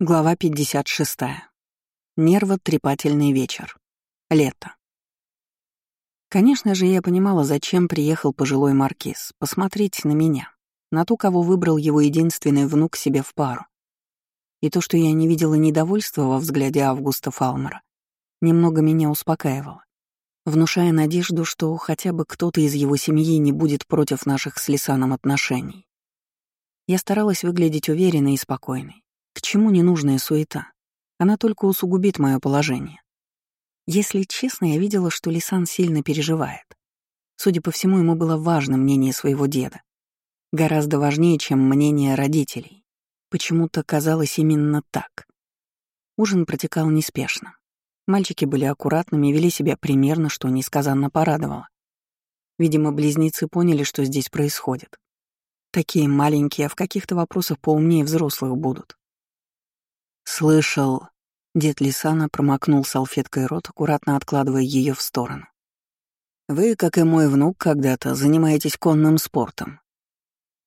Глава 56. Нервотрепательный вечер. Лето. Конечно же, я понимала, зачем приехал пожилой маркиз. Посмотреть на меня. На ту, кого выбрал его единственный внук себе в пару. И то, что я не видела недовольства во взгляде Августа Фалмера, немного меня успокаивало, внушая надежду, что хотя бы кто-то из его семьи не будет против наших с Лисаном отношений. Я старалась выглядеть уверенной и спокойной к чему ненужная суета? Она только усугубит мое положение. Если честно, я видела, что Лисан сильно переживает. Судя по всему, ему было важно мнение своего деда. Гораздо важнее, чем мнение родителей. Почему-то казалось именно так. Ужин протекал неспешно. Мальчики были аккуратными, вели себя примерно, что несказанно порадовало. Видимо, близнецы поняли, что здесь происходит. Такие маленькие, а в каких-то вопросах поумнее взрослых будут. «Слышал...» Дед Лисана промокнул салфеткой рот, аккуратно откладывая ее в сторону. «Вы, как и мой внук, когда-то занимаетесь конным спортом».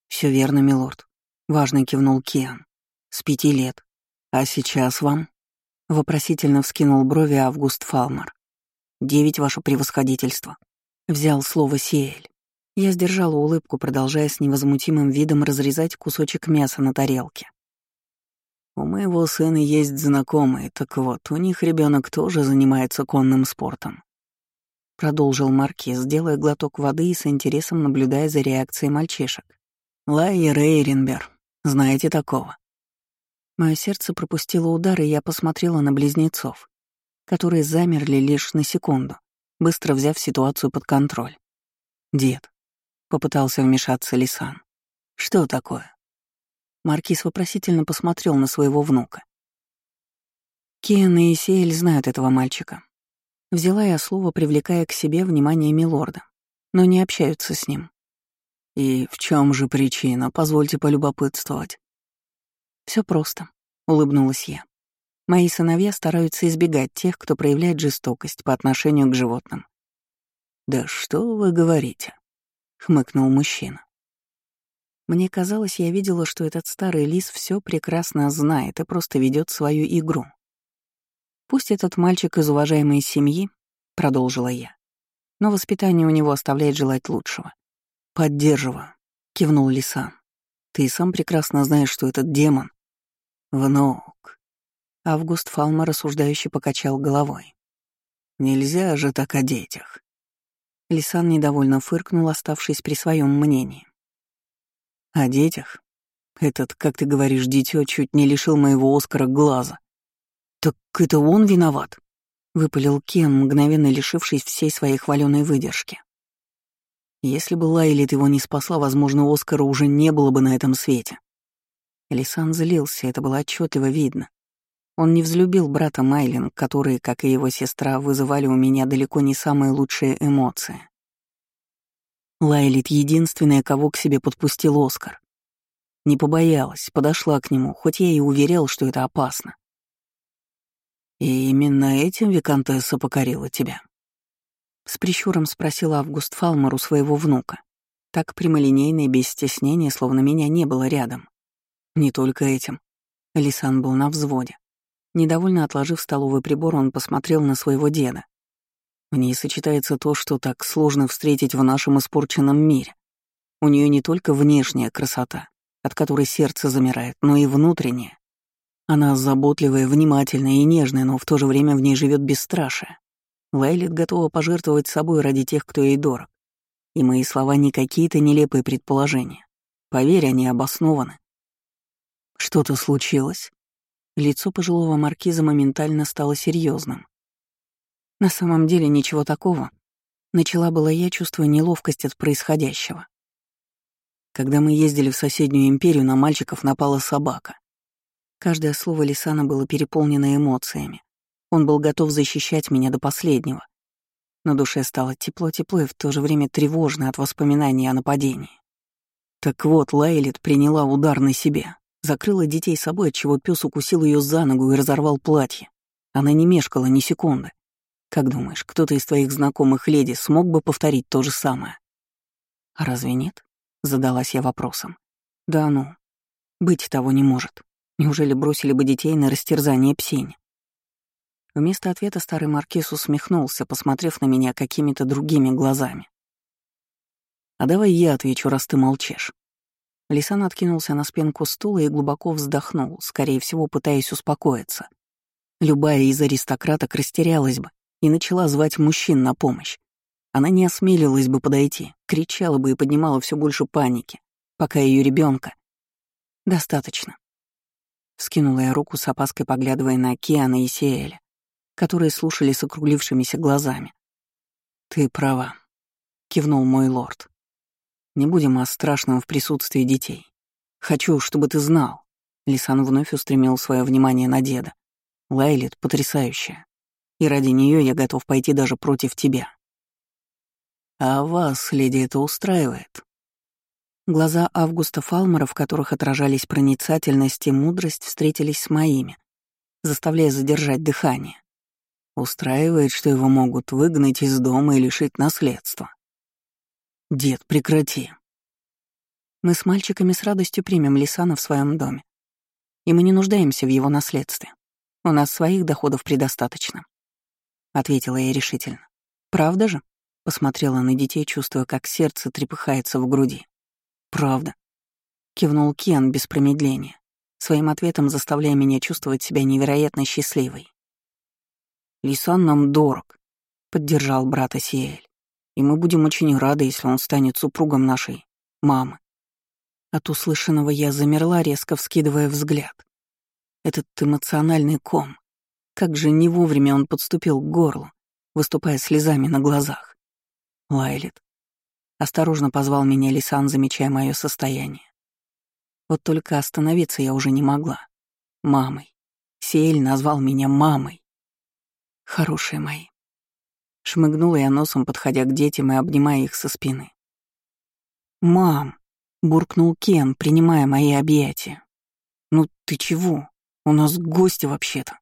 Все верно, милорд», — важно кивнул Киан. «С пяти лет. А сейчас вам?» — вопросительно вскинул брови Август Фалмер. «Девять, ваше превосходительство». Взял слово Сиэль. Я сдержала улыбку, продолжая с невозмутимым видом разрезать кусочек мяса на тарелке. У моего сына есть знакомые, так вот, у них ребенок тоже занимается конным спортом. Продолжил Маркиз, делая глоток воды и с интересом наблюдая за реакцией мальчишек. Лайер Рейренбер, знаете такого? Мое сердце пропустило удар, и я посмотрела на близнецов, которые замерли лишь на секунду, быстро взяв ситуацию под контроль. «Дед», — попытался вмешаться Лисан. «Что такое?» Маркиз вопросительно посмотрел на своего внука. Кен и Сиэль знают этого мальчика. Взяла я слово, привлекая к себе внимание милорда, но не общаются с ним. И в чем же причина, позвольте полюбопытствовать? Все просто, улыбнулась я. Мои сыновья стараются избегать тех, кто проявляет жестокость по отношению к животным. «Да что вы говорите?» — хмыкнул мужчина. Мне казалось, я видела, что этот старый лис все прекрасно знает и просто ведет свою игру. Пусть этот мальчик из уважаемой семьи, продолжила я, но воспитание у него оставляет желать лучшего. Поддерживаю, кивнул Лисан. Ты сам прекрасно знаешь, что этот демон — внук. Август Фалма рассуждающе покачал головой. Нельзя же так о детях. Лисан недовольно фыркнул, оставшись при своем мнении. О детях? Этот, как ты говоришь, дитё чуть не лишил моего Оскара глаза. Так это он виноват? Выпалил Кен, мгновенно лишившись всей своей хваленой выдержки. Если бы Лайлит его не спасла, возможно, Оскара уже не было бы на этом свете. Лисан злился, это было отчетливо видно. Он не взлюбил брата Майлин, которые, как и его сестра, вызывали у меня далеко не самые лучшие эмоции. Лайлит — единственная, кого к себе подпустил Оскар. Не побоялась, подошла к нему, хоть я и уверял, что это опасно. «И именно этим Викантесса покорила тебя?» С прищуром спросил Август Фалмер у своего внука. Так прямолинейно и без стеснения, словно меня не было рядом. Не только этим. Лисан был на взводе. Недовольно отложив столовый прибор, он посмотрел на своего деда. В ней сочетается то, что так сложно встретить в нашем испорченном мире. У нее не только внешняя красота, от которой сердце замирает, но и внутренняя. Она заботливая, внимательная и нежная, но в то же время в ней живет бесстрашие. Лайлит готова пожертвовать собой ради тех, кто ей дорог. И мои слова не какие-то нелепые предположения. Поверь, они обоснованы. Что-то случилось. Лицо пожилого маркиза моментально стало серьезным. На самом деле ничего такого. Начала была я, чувствуя неловкость от происходящего. Когда мы ездили в соседнюю империю, на мальчиков напала собака. Каждое слово Лисана было переполнено эмоциями. Он был готов защищать меня до последнего. На душе стало тепло-тепло и в то же время тревожно от воспоминаний о нападении. Так вот, Лайлит приняла удар на себя, закрыла детей собой, отчего пес укусил ее за ногу и разорвал платье. Она не мешкала ни секунды. Как думаешь, кто-то из твоих знакомых леди смог бы повторить то же самое? А разве нет? Задалась я вопросом. Да ну, быть того не может. Неужели бросили бы детей на растерзание псине? Вместо ответа старый маркиз усмехнулся, посмотрев на меня какими-то другими глазами. «А давай я отвечу, раз ты молчишь». Лисан откинулся на спинку стула и глубоко вздохнул, скорее всего, пытаясь успокоиться. Любая из аристократок растерялась бы и начала звать мужчин на помощь. Она не осмелилась бы подойти, кричала бы и поднимала все больше паники, пока ее ребенка. «Достаточно». Скинула я руку с опаской, поглядывая на Киана и Сиэля, которые слушали с округлившимися глазами. «Ты права», — кивнул мой лорд. «Не будем о страшном в присутствии детей. Хочу, чтобы ты знал». Лисан вновь устремил свое внимание на деда. Лайлит потрясающая. И ради нее я готов пойти даже против тебя. А вас, леди, это устраивает? Глаза Августа Фалмера, в которых отражались проницательность и мудрость, встретились с моими, заставляя задержать дыхание. Устраивает, что его могут выгнать из дома и лишить наследства. Дед, прекрати. Мы с мальчиками с радостью примем Лисана в своем доме. И мы не нуждаемся в его наследстве. У нас своих доходов предостаточно. Ответила я решительно. Правда же? Посмотрела на детей, чувствуя, как сердце трепыхается в груди. Правда. Кивнул Кен без промедления, своим ответом заставляя меня чувствовать себя невероятно счастливой. «Лисан нам дорог», — поддержал брата Сиэль. «И мы будем очень рады, если он станет супругом нашей мамы». От услышанного я замерла, резко вскидывая взгляд. Этот эмоциональный ком. Как же не вовремя он подступил к горлу, выступая слезами на глазах. Лайлет. Осторожно позвал меня Лисан, замечая мое состояние. Вот только остановиться я уже не могла. Мамой. Сиэль назвал меня мамой. Хорошие мои. Шмыгнула я носом, подходя к детям и обнимая их со спины. «Мам!» — буркнул Кен, принимая мои объятия. «Ну ты чего? У нас гости вообще-то».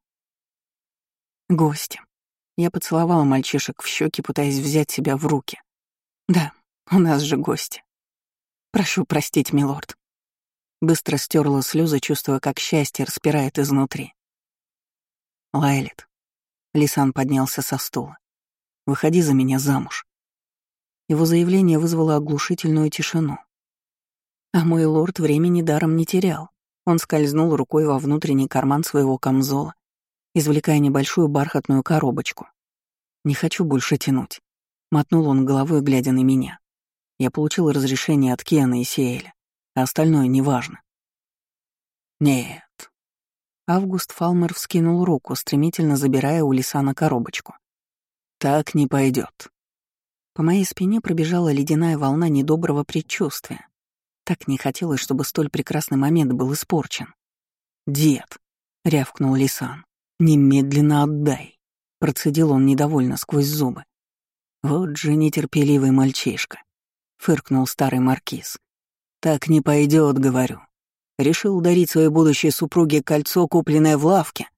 «Гости». Я поцеловала мальчишек в щеки, пытаясь взять себя в руки. «Да, у нас же гости. Прошу простить, милорд». Быстро стерла слезы, чувствуя, как счастье распирает изнутри. Лайлет, Лисан поднялся со стула. «Выходи за меня замуж». Его заявление вызвало оглушительную тишину. А мой лорд времени даром не терял. Он скользнул рукой во внутренний карман своего камзола, извлекая небольшую бархатную коробочку. «Не хочу больше тянуть», — мотнул он головой, глядя на меня. Я получил разрешение от Киана и Сиэля, а остальное неважно. «Нет, Август Фалмер вскинул руку, стремительно забирая у Лисана коробочку. «Так не пойдет. По моей спине пробежала ледяная волна недоброго предчувствия. Так не хотелось, чтобы столь прекрасный момент был испорчен. «Дед!» — рявкнул Лисан. «Немедленно отдай!» — процедил он недовольно сквозь зубы. «Вот же нетерпеливый мальчишка!» — фыркнул старый маркиз. «Так не пойдет, говорю. Решил дарить своей будущей супруге кольцо, купленное в лавке.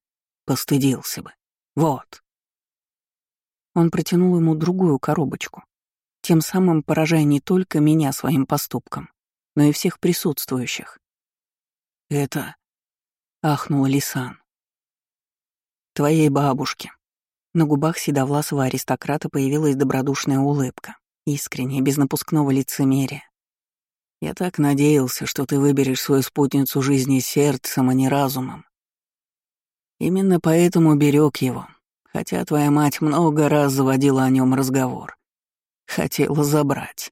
Постыдился бы. Вот. Он протянул ему другую коробочку, тем самым поражая не только меня своим поступком, но и всех присутствующих. «Это...» — ахнула Лисан. «Твоей бабушке». На губах седовласого аристократа появилась добродушная улыбка, искренняя, без напускного лицемерия. Я так надеялся, что ты выберешь свою спутницу жизни сердцем, а не разумом. Именно поэтому берег его, хотя твоя мать много раз заводила о нем разговор. Хотела забрать.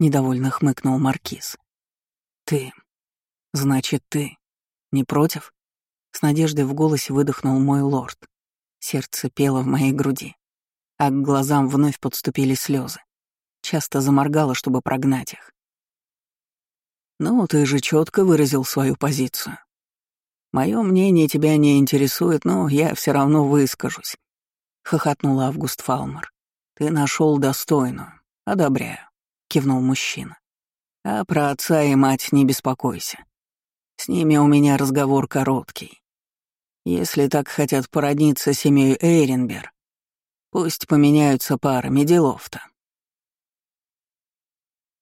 Недовольно хмыкнул Маркиз. Ты. Значит, ты. Не против? С надеждой в голосе выдохнул мой лорд. Сердце пело в моей груди, а к глазам вновь подступили слезы. Часто заморгала, чтобы прогнать их. «Ну, ты же четко выразил свою позицию. Мое мнение тебя не интересует, но я все равно выскажусь», — хохотнул Август Фалмер. «Ты нашел достойную. Одобряю», — кивнул мужчина. «А про отца и мать не беспокойся. С ними у меня разговор короткий. Если так хотят породниться семьей Эйренбер, пусть поменяются парами делов-то».